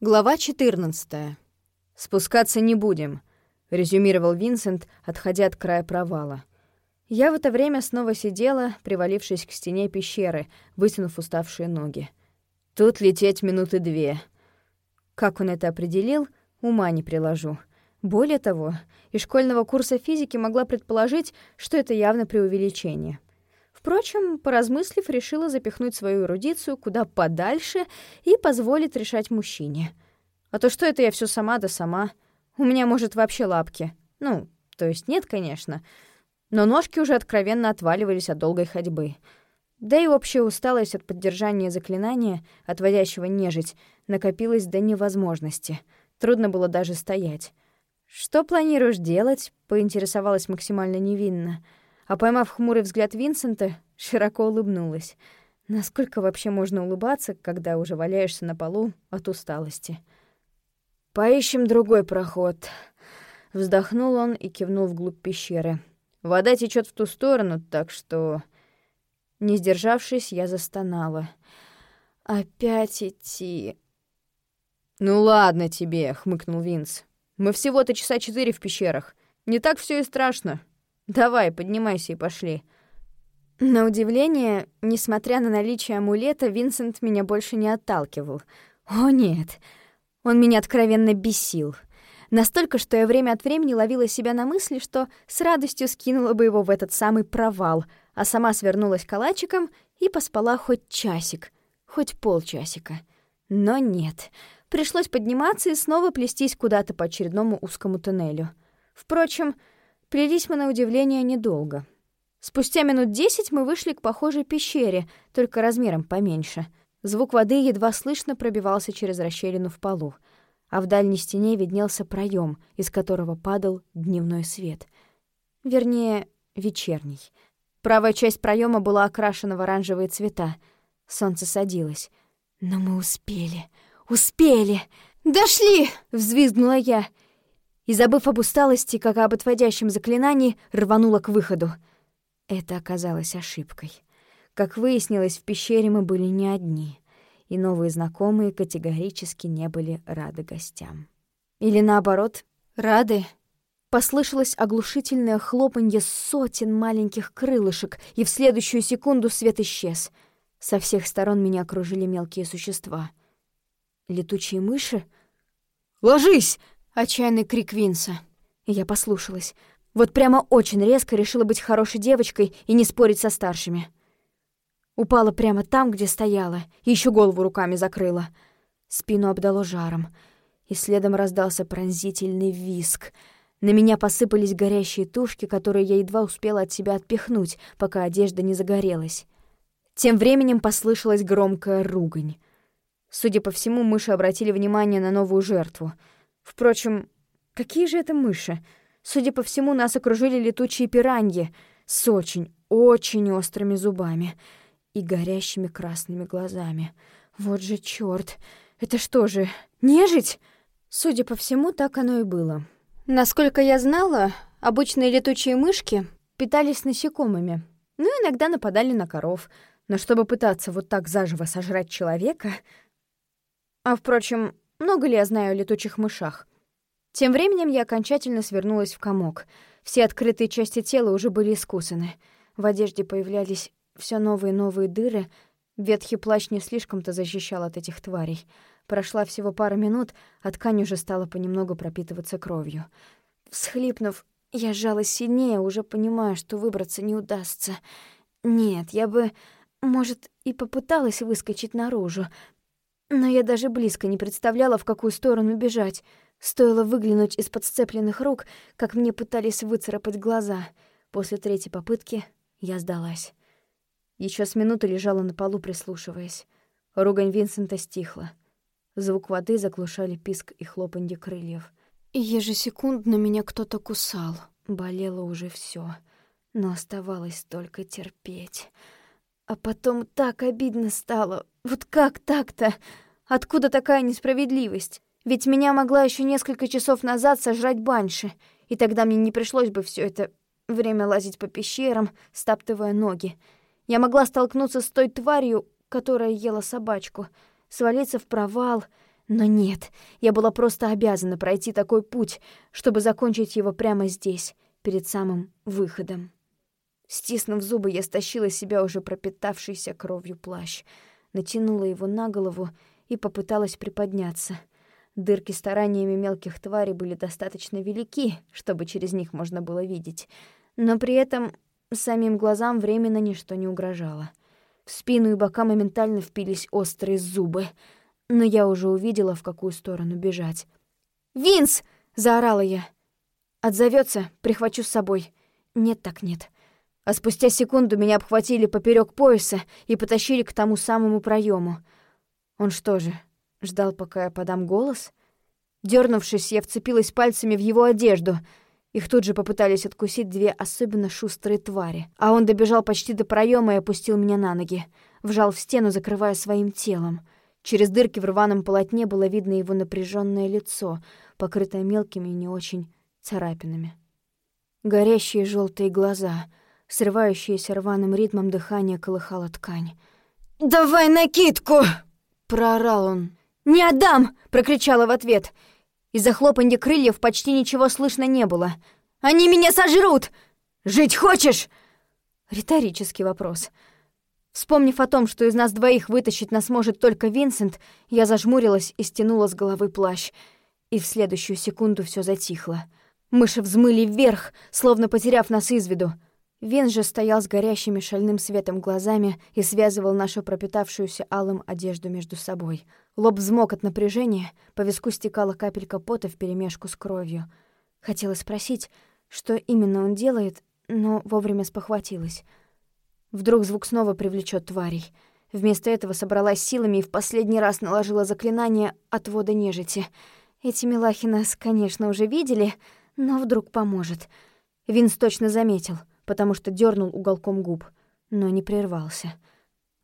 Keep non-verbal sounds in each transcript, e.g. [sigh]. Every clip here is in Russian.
Глава 14. «Спускаться не будем», — резюмировал Винсент, отходя от края провала. Я в это время снова сидела, привалившись к стене пещеры, вытянув уставшие ноги. Тут лететь минуты две. Как он это определил, ума не приложу. Более того, из школьного курса физики могла предположить, что это явно преувеличение. Впрочем, поразмыслив, решила запихнуть свою эрудицию куда подальше и позволить решать мужчине. А то что это я все сама да сама? У меня, может, вообще лапки. Ну, то есть нет, конечно. Но ножки уже откровенно отваливались от долгой ходьбы. Да и общая усталость от поддержания заклинания, отводящего нежить, накопилась до невозможности. Трудно было даже стоять. «Что планируешь делать?» — поинтересовалась максимально невинно — а поймав хмурый взгляд Винсента, широко улыбнулась. Насколько вообще можно улыбаться, когда уже валяешься на полу от усталости? «Поищем другой проход», — вздохнул он и кивнул вглубь пещеры. «Вода течет в ту сторону, так что...» Не сдержавшись, я застонала. «Опять идти...» «Ну ладно тебе», — хмыкнул Винс. «Мы всего-то часа четыре в пещерах. Не так все и страшно. Давай, поднимайся и пошли». На удивление, несмотря на наличие амулета, Винсент меня больше не отталкивал. О нет, он меня откровенно бесил. Настолько, что я время от времени ловила себя на мысли, что с радостью скинула бы его в этот самый провал, а сама свернулась калачиком и поспала хоть часик, хоть полчасика. Но нет, пришлось подниматься и снова плестись куда-то по очередному узкому туннелю. Впрочем, Плелись мы на удивление недолго. Спустя минут десять мы вышли к похожей пещере, только размером поменьше. Звук воды едва слышно пробивался через расщелину в полу, а в дальней стене виднелся проем, из которого падал дневной свет. Вернее, вечерний. Правая часть проема была окрашена в оранжевые цвета. Солнце садилось. Но мы успели. Успели! «Дошли!» — взвизгнула я и, забыв об усталости, как об отводящем заклинании, рванула к выходу. Это оказалось ошибкой. Как выяснилось, в пещере мы были не одни, и новые знакомые категорически не были рады гостям. Или наоборот, рады. Послышалось оглушительное хлопанье сотен маленьких крылышек, и в следующую секунду свет исчез. Со всех сторон меня окружили мелкие существа. Летучие мыши? «Ложись!» Отчаянный крик Винса. Я послушалась. Вот прямо очень резко решила быть хорошей девочкой и не спорить со старшими. Упала прямо там, где стояла, и еще голову руками закрыла. Спину обдало жаром, и следом раздался пронзительный виск. На меня посыпались горящие тушки, которые я едва успела от себя отпихнуть, пока одежда не загорелась. Тем временем послышалась громкая ругань. Судя по всему, мыши обратили внимание на новую жертву — Впрочем, какие же это мыши? Судя по всему, нас окружили летучие пираньи с очень, очень острыми зубами и горящими красными глазами. Вот же чёрт! Это что же, нежить? Судя по всему, так оно и было. Насколько я знала, обычные летучие мышки питались насекомыми, ну, иногда нападали на коров, но чтобы пытаться вот так заживо сожрать человека... А, впрочем, много ли я знаю о летучих мышах? Тем временем я окончательно свернулась в комок. Все открытые части тела уже были искусаны. В одежде появлялись все новые и новые дыры. Ветхий плащ не слишком-то защищал от этих тварей. Прошла всего пара минут, а ткань уже стала понемногу пропитываться кровью. Всхлипнув, я сжалась сильнее, уже понимая, что выбраться не удастся. Нет, я бы, может, и попыталась выскочить наружу, но я даже близко не представляла, в какую сторону бежать. Стоило выглянуть из-под сцепленных рук, как мне пытались выцарапать глаза. После третьей попытки я сдалась. Еще с минуты лежала на полу, прислушиваясь. Ругань Винсента стихла. Звук воды заглушали писк и хлопанье крыльев. Ежесекундно меня кто-то кусал. Болело уже все, но оставалось только терпеть. А потом так обидно стало. Вот как так-то? Откуда такая несправедливость? Ведь меня могла еще несколько часов назад сожрать банши, и тогда мне не пришлось бы все это время лазить по пещерам, стаптывая ноги. Я могла столкнуться с той тварью, которая ела собачку, свалиться в провал, Но нет, я была просто обязана пройти такой путь, чтобы закончить его прямо здесь, перед самым выходом. Стиснув зубы, я стащила себя уже пропитавшийся кровью плащ, натянула его на голову и попыталась приподняться. Дырки стараниями мелких тварей были достаточно велики, чтобы через них можно было видеть, но при этом самим глазам временно ничто не угрожало. В спину и бока моментально впились острые зубы, но я уже увидела, в какую сторону бежать. «Винс!» — заорала я. «Отзовётся, прихвачу с собой». «Нет так нет» а спустя секунду меня обхватили поперек пояса и потащили к тому самому проему. Он что же, ждал, пока я подам голос? Дернувшись, я вцепилась пальцами в его одежду. Их тут же попытались откусить две особенно шустрые твари. А он добежал почти до проема и опустил меня на ноги. Вжал в стену, закрывая своим телом. Через дырки в рваном полотне было видно его напряженное лицо, покрытое мелкими и не очень царапинами. Горящие желтые глаза — Срывающееся рваным ритмом дыхание колыхало ткань. «Давай накидку!» — проорал он. «Не отдам!» — прокричала в ответ. Из-за хлопанья крыльев почти ничего слышно не было. «Они меня сожрут! Жить хочешь?» Риторический вопрос. Вспомнив о том, что из нас двоих вытащить нас может только Винсент, я зажмурилась и стянула с головы плащ. И в следующую секунду все затихло. Мыши взмыли вверх, словно потеряв нас из виду. Вин же стоял с горящими шальным светом глазами и связывал нашу пропитавшуюся алым одежду между собой. Лоб взмок от напряжения, по виску стекала капелька пота вперемешку с кровью. Хотела спросить, что именно он делает, но вовремя спохватилась. Вдруг звук снова привлечет тварей. Вместо этого собралась силами и в последний раз наложила заклинание отвода нежити. Эти милахи нас, конечно, уже видели, но вдруг поможет. Винс точно заметил — потому что дернул уголком губ, но не прервался.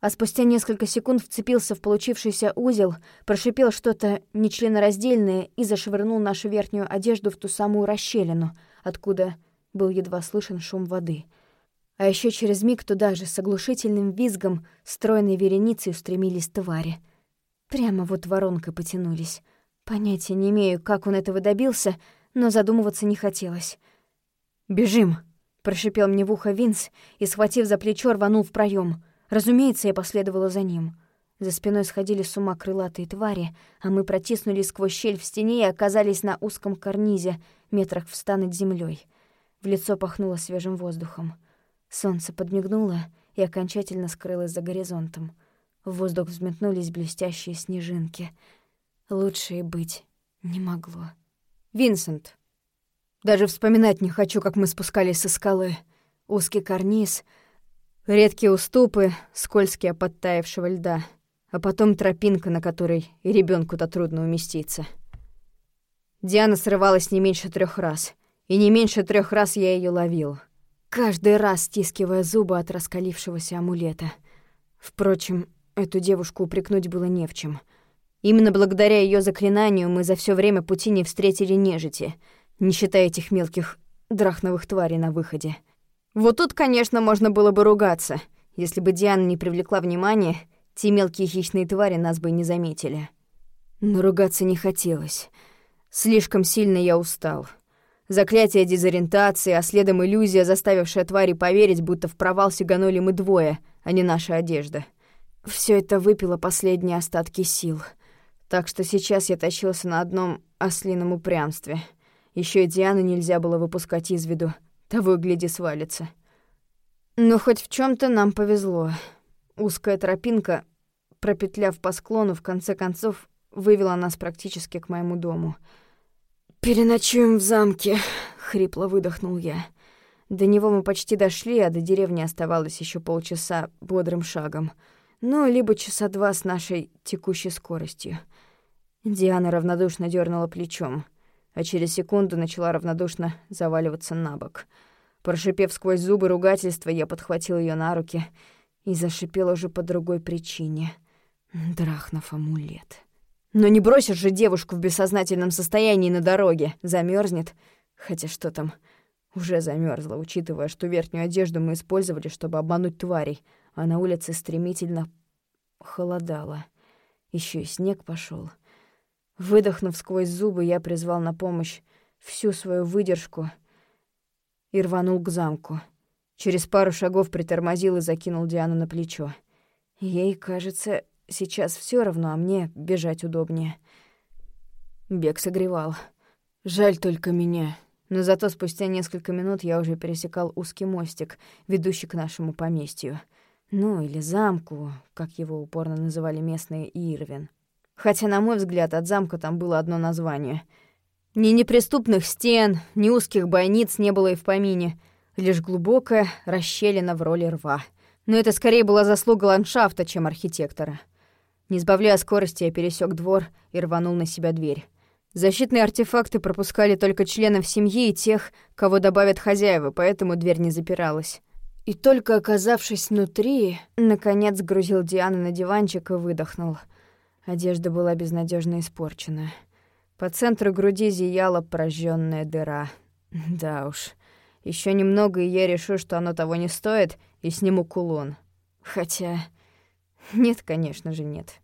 А спустя несколько секунд вцепился в получившийся узел, прошипел что-то нечленораздельное и зашвырнул нашу верхнюю одежду в ту самую расщелину, откуда был едва слышен шум воды. А еще через миг туда же с оглушительным визгом стройной вереницей устремились твари. Прямо вот воронкой потянулись. Понятия не имею, как он этого добился, но задумываться не хотелось. «Бежим!» Прошипел мне в ухо Винс и, схватив за плечо, рванул в проем. Разумеется, я последовала за ним. За спиной сходили с ума крылатые твари, а мы протиснулись сквозь щель в стене и оказались на узком карнизе, метрах в ста над землей. В лицо пахнуло свежим воздухом. Солнце подмигнуло и окончательно скрылось за горизонтом. В воздух взметнулись блестящие снежинки. Лучше и быть не могло. «Винсент!» Даже вспоминать не хочу, как мы спускались со скалы. Узкий карниз, редкие уступы, скользкие подтаявшего льда, а потом тропинка, на которой и ребенку то трудно уместиться. Диана срывалась не меньше трех раз, и не меньше трех раз я ее ловил, каждый раз стискивая зубы от раскалившегося амулета. Впрочем, эту девушку упрекнуть было не в чем. Именно благодаря ее заклинанию мы за все время пути не встретили нежити — не считая этих мелких драхновых тварей на выходе. Вот тут, конечно, можно было бы ругаться. Если бы Диана не привлекла внимания, те мелкие хищные твари нас бы не заметили. Но ругаться не хотелось. Слишком сильно я устал. Заклятие дезориентации, а следом иллюзия, заставившая твари поверить, будто в провал сиганули мы двое, а не наша одежда. Все это выпило последние остатки сил. Так что сейчас я тащился на одном ослином упрямстве — еще и Диану нельзя было выпускать из виду. Того гляди свалится. Но хоть в чем то нам повезло. Узкая тропинка, пропетляв по склону, в конце концов вывела нас практически к моему дому. «Переночуем в замке», — хрипло выдохнул я. До него мы почти дошли, а до деревни оставалось еще полчаса бодрым шагом. Ну, либо часа два с нашей текущей скоростью. Диана равнодушно дернула плечом а через секунду начала равнодушно заваливаться на бок. Прошипев сквозь зубы ругательства, я подхватил ее на руки и зашипел уже по другой причине. Драхнов амулет. Но не бросишь же девушку в бессознательном состоянии на дороге. Замерзнет. Хотя что там, уже замерзла, учитывая, что верхнюю одежду мы использовали, чтобы обмануть тварей, а на улице стремительно холодало. Еще и снег пошел. Выдохнув сквозь зубы, я призвал на помощь всю свою выдержку и рванул к замку. Через пару шагов притормозил и закинул Диану на плечо. Ей, кажется, сейчас все равно, а мне бежать удобнее. Бег согревал. Жаль только меня. Но зато спустя несколько минут я уже пересекал узкий мостик, ведущий к нашему поместью. Ну, или замку, как его упорно называли местные Ирвин. Хотя, на мой взгляд, от замка там было одно название. Ни неприступных стен, ни узких бойниц не было и в помине, лишь глубокая расщелина в роли рва. Но это скорее была заслуга ландшафта, чем архитектора. Не сбавляя скорости, я пересек двор и рванул на себя дверь. Защитные артефакты пропускали только членов семьи и тех, кого добавят хозяева, поэтому дверь не запиралась. И только оказавшись внутри, наконец грузил Диану на диванчик и выдохнул. Одежда была безнадежно испорчена. По центру груди зияла прожженная дыра. Да уж. Еще немного, и я решу, что оно того не стоит, и сниму кулон. Хотя... Нет, конечно же, нет.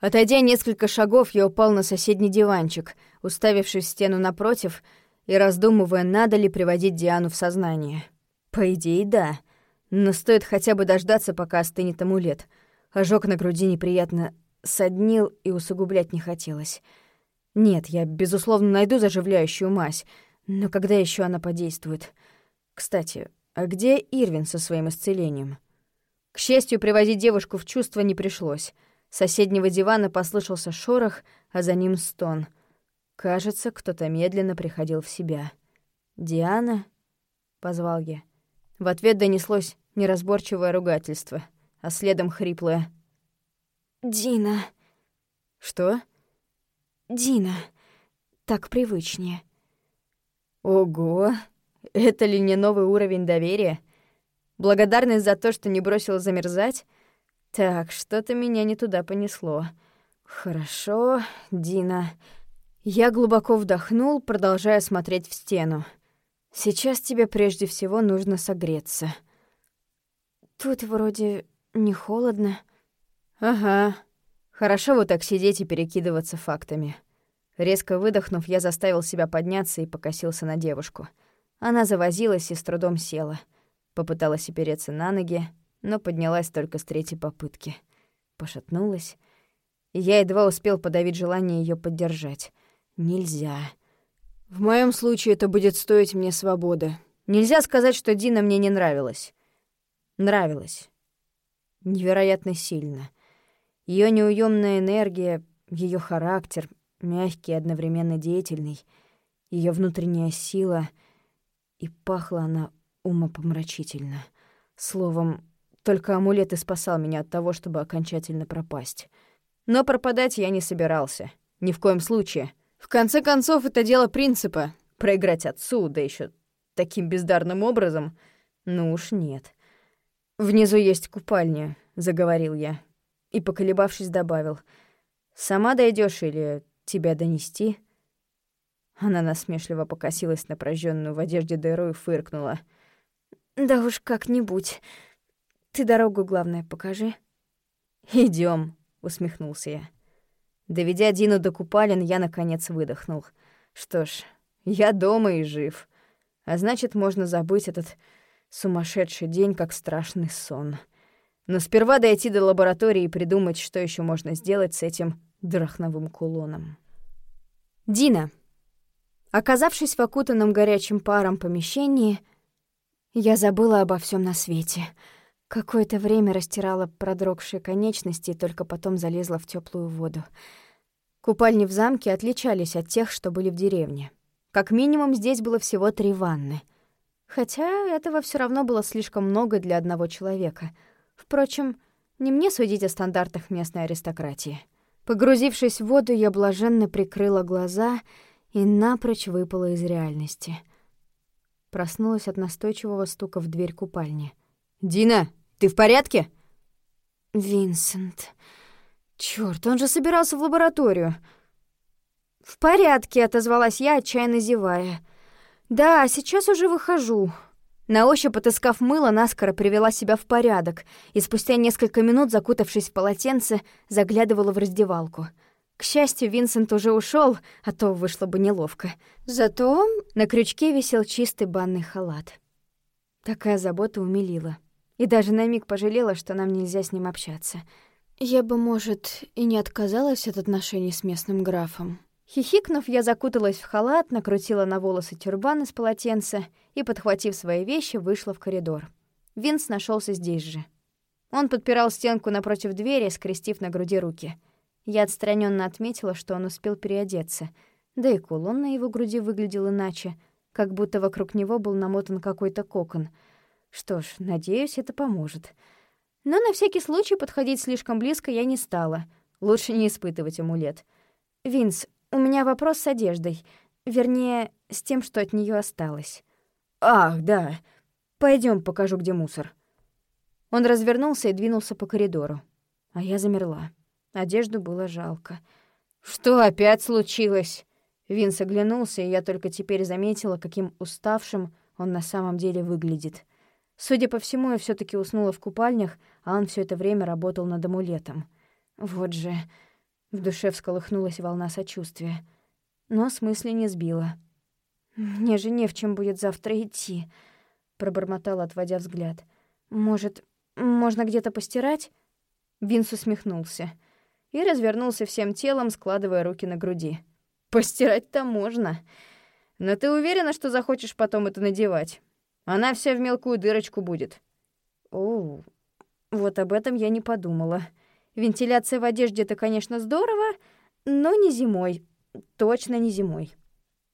Отойдя несколько шагов, я упал на соседний диванчик, уставившись в стену напротив и раздумывая, надо ли приводить Диану в сознание. По идее, да. Но стоит хотя бы дождаться, пока остынет амулет. Ожог на груди неприятно соднил и усугублять не хотелось. Нет, я, безусловно, найду заживляющую мазь, но когда еще она подействует? Кстати, а где Ирвин со своим исцелением? К счастью, привозить девушку в чувство не пришлось — с соседнего дивана послышался шорох, а за ним стон. Кажется, кто-то медленно приходил в себя. «Диана?» — позвал я. В ответ донеслось неразборчивое ругательство, а следом хриплое. «Дина». «Что?» «Дина. Так привычнее». «Ого! Это ли не новый уровень доверия? Благодарность за то, что не бросила замерзать?» Так, что-то меня не туда понесло. Хорошо, Дина. Я глубоко вдохнул, продолжая смотреть в стену. Сейчас тебе прежде всего нужно согреться. Тут вроде не холодно. Ага. Хорошо вот так сидеть и перекидываться фактами. Резко выдохнув, я заставил себя подняться и покосился на девушку. Она завозилась и с трудом села. Попыталась опереться на ноги, но поднялась только с третьей попытки. Пошатнулась, и я едва успел подавить желание ее поддержать. Нельзя. В моем случае это будет стоить мне свободы. Нельзя сказать, что Дина мне не нравилась. Нравилась. Невероятно сильно. Ее неуемная энергия, ее характер, мягкий одновременно деятельный, ее внутренняя сила, и пахла она умопомрачительно. Словом, только амулет и спасал меня от того, чтобы окончательно пропасть. Но пропадать я не собирался. Ни в коем случае. В конце концов, это дело принципа. Проиграть отцу, да еще таким бездарным образом. Ну уж нет. «Внизу есть купальня», — заговорил я. И, поколебавшись, добавил. «Сама дойдешь или тебя донести?» Она насмешливо покосилась на прожженную в одежде дыру и фыркнула. «Да уж как-нибудь. Ты дорогу, главное, покажи. Идем, усмехнулся я. Доведя Дину до купалин, я, наконец, выдохнул. Что ж, я дома и жив. А значит, можно забыть этот сумасшедший день, как страшный сон. Но сперва дойти до лаборатории и придумать, что еще можно сделать с этим драхновым кулоном. Дина. Оказавшись в окутанном горячим паром помещении, я забыла обо всем на свете — Какое-то время растирала продрогшие конечности и только потом залезла в теплую воду. Купальни в замке отличались от тех, что были в деревне. Как минимум, здесь было всего три ванны. Хотя этого все равно было слишком много для одного человека. Впрочем, не мне судить о стандартах местной аристократии. Погрузившись в воду, я блаженно прикрыла глаза и напрочь выпала из реальности. Проснулась от настойчивого стука в дверь купальни. «Дина, ты в порядке?» «Винсент... Чёрт, он же собирался в лабораторию». «В порядке», — отозвалась я, отчаянно зевая. «Да, сейчас уже выхожу». На ощупь, отыскав мыло, наскоро привела себя в порядок и спустя несколько минут, закутавшись в полотенце, заглядывала в раздевалку. К счастью, Винсент уже ушел, а то вышло бы неловко. Зато на крючке висел чистый банный халат. Такая забота умилила. И даже на миг пожалела, что нам нельзя с ним общаться. Я бы, может, и не отказалась от отношений с местным графом. Хихикнув, я закуталась в халат, накрутила на волосы тюрбан из полотенца и, подхватив свои вещи, вышла в коридор. Винс нашелся здесь же. Он подпирал стенку напротив двери, скрестив на груди руки. Я отстраненно отметила, что он успел переодеться, да и кулон на его груди выглядел иначе, как будто вокруг него был намотан какой-то кокон. Что ж, надеюсь, это поможет. Но на всякий случай подходить слишком близко я не стала. Лучше не испытывать амулет. «Винс, у меня вопрос с одеждой. Вернее, с тем, что от нее осталось». «Ах, да. Пойдем, покажу, где мусор». Он развернулся и двинулся по коридору. А я замерла. Одежду было жалко. «Что опять случилось?» Винс оглянулся, и я только теперь заметила, каким уставшим он на самом деле выглядит. Судя по всему, я все таки уснула в купальнях, а он все это время работал над амулетом. Вот же... В душе всколыхнулась волна сочувствия. Но с не сбила. «Мне же не в чем будет завтра идти», — пробормотала, отводя взгляд. «Может, можно где-то постирать?» Винс усмехнулся и развернулся всем телом, складывая руки на груди. «Постирать-то можно. Но ты уверена, что захочешь потом это надевать? Она вся в мелкую дырочку будет». «О, вот об этом я не подумала». Вентиляция в одежде — это, конечно, здорово, но не зимой. Точно не зимой.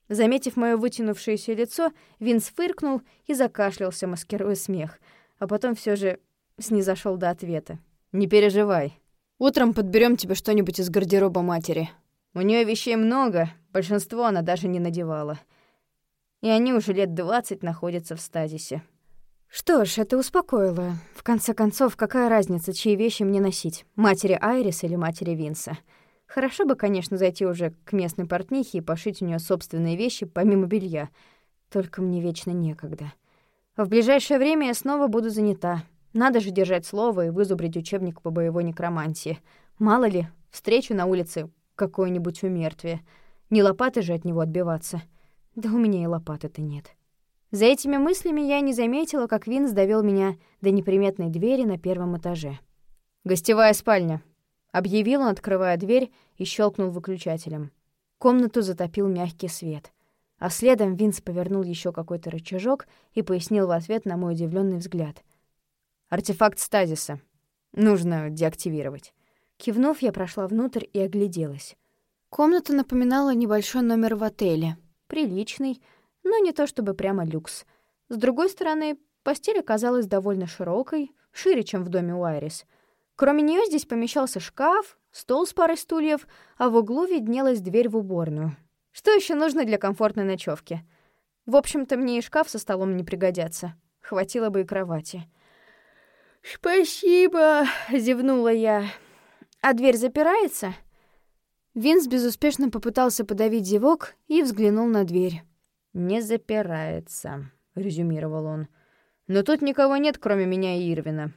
Заметив моё вытянувшееся лицо, Винс фыркнул и закашлялся, маскируя смех, а потом все же снизошёл до ответа. «Не переживай. Утром подберем тебе что-нибудь из гардероба матери. У нее вещей много, большинство она даже не надевала. И они уже лет двадцать находятся в стазисе. Что ж, это успокоило. В конце концов, какая разница, чьи вещи мне носить? Матери Айрис или матери Винса? Хорошо бы, конечно, зайти уже к местной портнихе и пошить у нее собственные вещи помимо белья. Только мне вечно некогда. В ближайшее время я снова буду занята. Надо же держать слово и вызубрить учебник по боевой некромантии. Мало ли, встречу на улице какое-нибудь умертвие. Не лопаты же от него отбиваться. Да у меня и лопаты-то нет. За этими мыслями я не заметила, как Винс довел меня до неприметной двери на первом этаже. «Гостевая спальня», — объявил он, открывая дверь и щелкнул выключателем. Комнату затопил мягкий свет. А следом Винс повернул еще какой-то рычажок и пояснил в ответ на мой удивленный взгляд. «Артефакт стазиса. Нужно деактивировать». Кивнув, я прошла внутрь и огляделась. Комната напоминала небольшой номер в отеле. Приличный, но не то чтобы прямо люкс. С другой стороны, постель оказалась довольно широкой, шире, чем в доме у Айрис. Кроме нее здесь помещался шкаф, стол с парой стульев, а в углу виднелась дверь в уборную. Что еще нужно для комфортной ночевки? В общем-то, мне и шкаф со столом не пригодятся. Хватило бы и кровати. «Спасибо!» — зевнула я. «А дверь запирается?» Винс безуспешно попытался подавить зевок и взглянул на дверь. «Не запирается», — резюмировал он. «Но тут никого нет, кроме меня и Ирвина».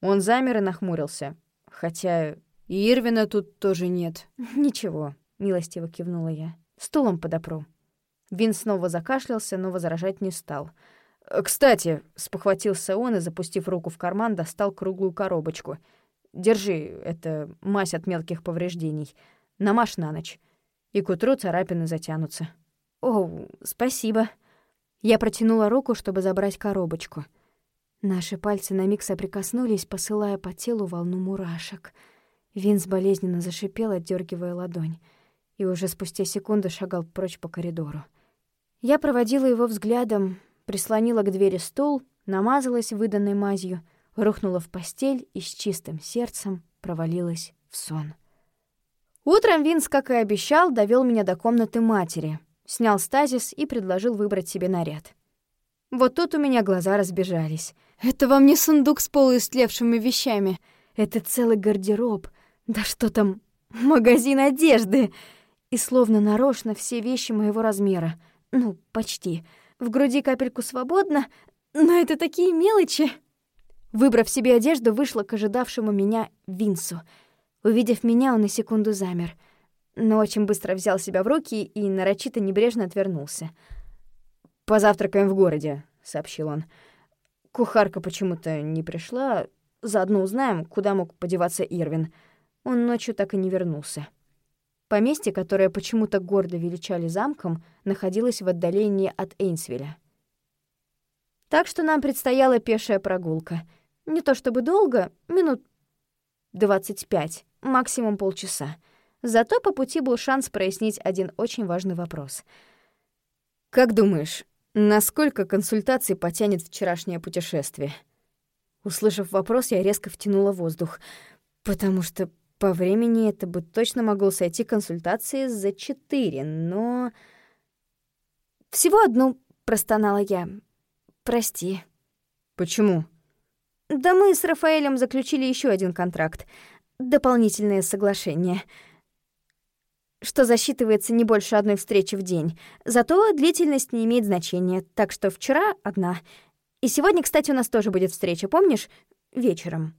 Он замер и нахмурился. Хотя и Ирвина тут тоже нет. [laughs] «Ничего», — милостиво кивнула я. «Стулом подопру». Вин снова закашлялся, но возражать не стал. «Кстати», — спохватился он и, запустив руку в карман, достал круглую коробочку. «Держи, это мазь от мелких повреждений. Намажь на ночь. И к утру царапины затянутся». «О, спасибо». Я протянула руку, чтобы забрать коробочку. Наши пальцы на миг соприкоснулись, посылая по телу волну мурашек. Винс болезненно зашипел, отдергивая ладонь, и уже спустя секунду шагал прочь по коридору. Я проводила его взглядом, прислонила к двери стул, намазалась выданной мазью, рухнула в постель и с чистым сердцем провалилась в сон. Утром Винс, как и обещал, довел меня до комнаты матери — снял стазис и предложил выбрать себе наряд. Вот тут у меня глаза разбежались. Это вам не сундук с полуистлевшими вещами. Это целый гардероб. Да что там, магазин одежды. И словно нарочно все вещи моего размера. Ну, почти. В груди капельку свободно, но это такие мелочи. Выбрав себе одежду, вышла к ожидавшему меня Винсу. Увидев меня, он на секунду замер. Но очень быстро взял себя в руки и нарочито небрежно отвернулся. «Позавтракаем в городе», — сообщил он. «Кухарка почему-то не пришла. Заодно узнаем, куда мог подеваться Ирвин. Он ночью так и не вернулся». Поместье, которое почему-то гордо величали замком, находилось в отдалении от Эйнсвилля. Так что нам предстояла пешая прогулка. Не то чтобы долго, минут 25, максимум полчаса. Зато по пути был шанс прояснить один очень важный вопрос. «Как думаешь, насколько консультаций потянет вчерашнее путешествие?» Услышав вопрос, я резко втянула воздух, потому что по времени это бы точно могло сойти консультации за четыре, но... «Всего одну», — простонала я. «Прости». «Почему?» «Да мы с Рафаэлем заключили еще один контракт. Дополнительное соглашение» что засчитывается не больше одной встречи в день. Зато длительность не имеет значения, так что вчера одна. И сегодня, кстати, у нас тоже будет встреча, помнишь? Вечером.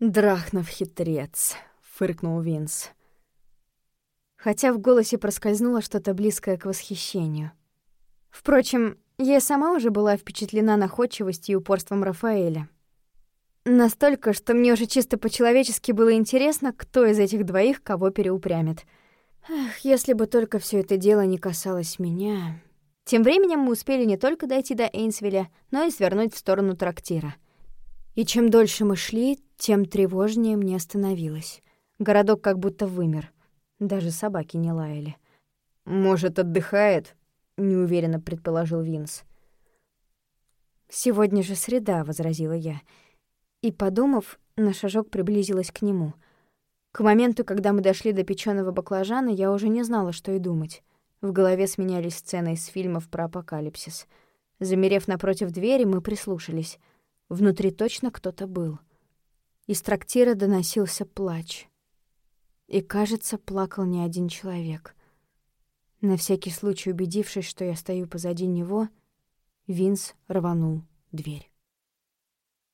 Драхнов хитрец фыркнул Винс. Хотя в голосе проскользнуло что-то близкое к восхищению. Впрочем, я сама уже была впечатлена находчивостью и упорством Рафаэля. Настолько, что мне уже чисто по-человечески было интересно, кто из этих двоих кого переупрямит. Эх, если бы только все это дело не касалось меня. Тем временем мы успели не только дойти до Эйнсвилля, но и свернуть в сторону трактира. И чем дольше мы шли, тем тревожнее мне становилось. Городок как будто вымер. Даже собаки не лаяли. «Может, отдыхает?» — неуверенно предположил Винс. «Сегодня же среда», — возразила я. И, подумав, на шажок приблизилась к нему. К моменту, когда мы дошли до печёного баклажана, я уже не знала, что и думать. В голове сменялись сцены из фильмов про апокалипсис. Замерев напротив двери, мы прислушались. Внутри точно кто-то был. Из трактира доносился плач. И, кажется, плакал не один человек. На всякий случай убедившись, что я стою позади него, Винс рванул дверь.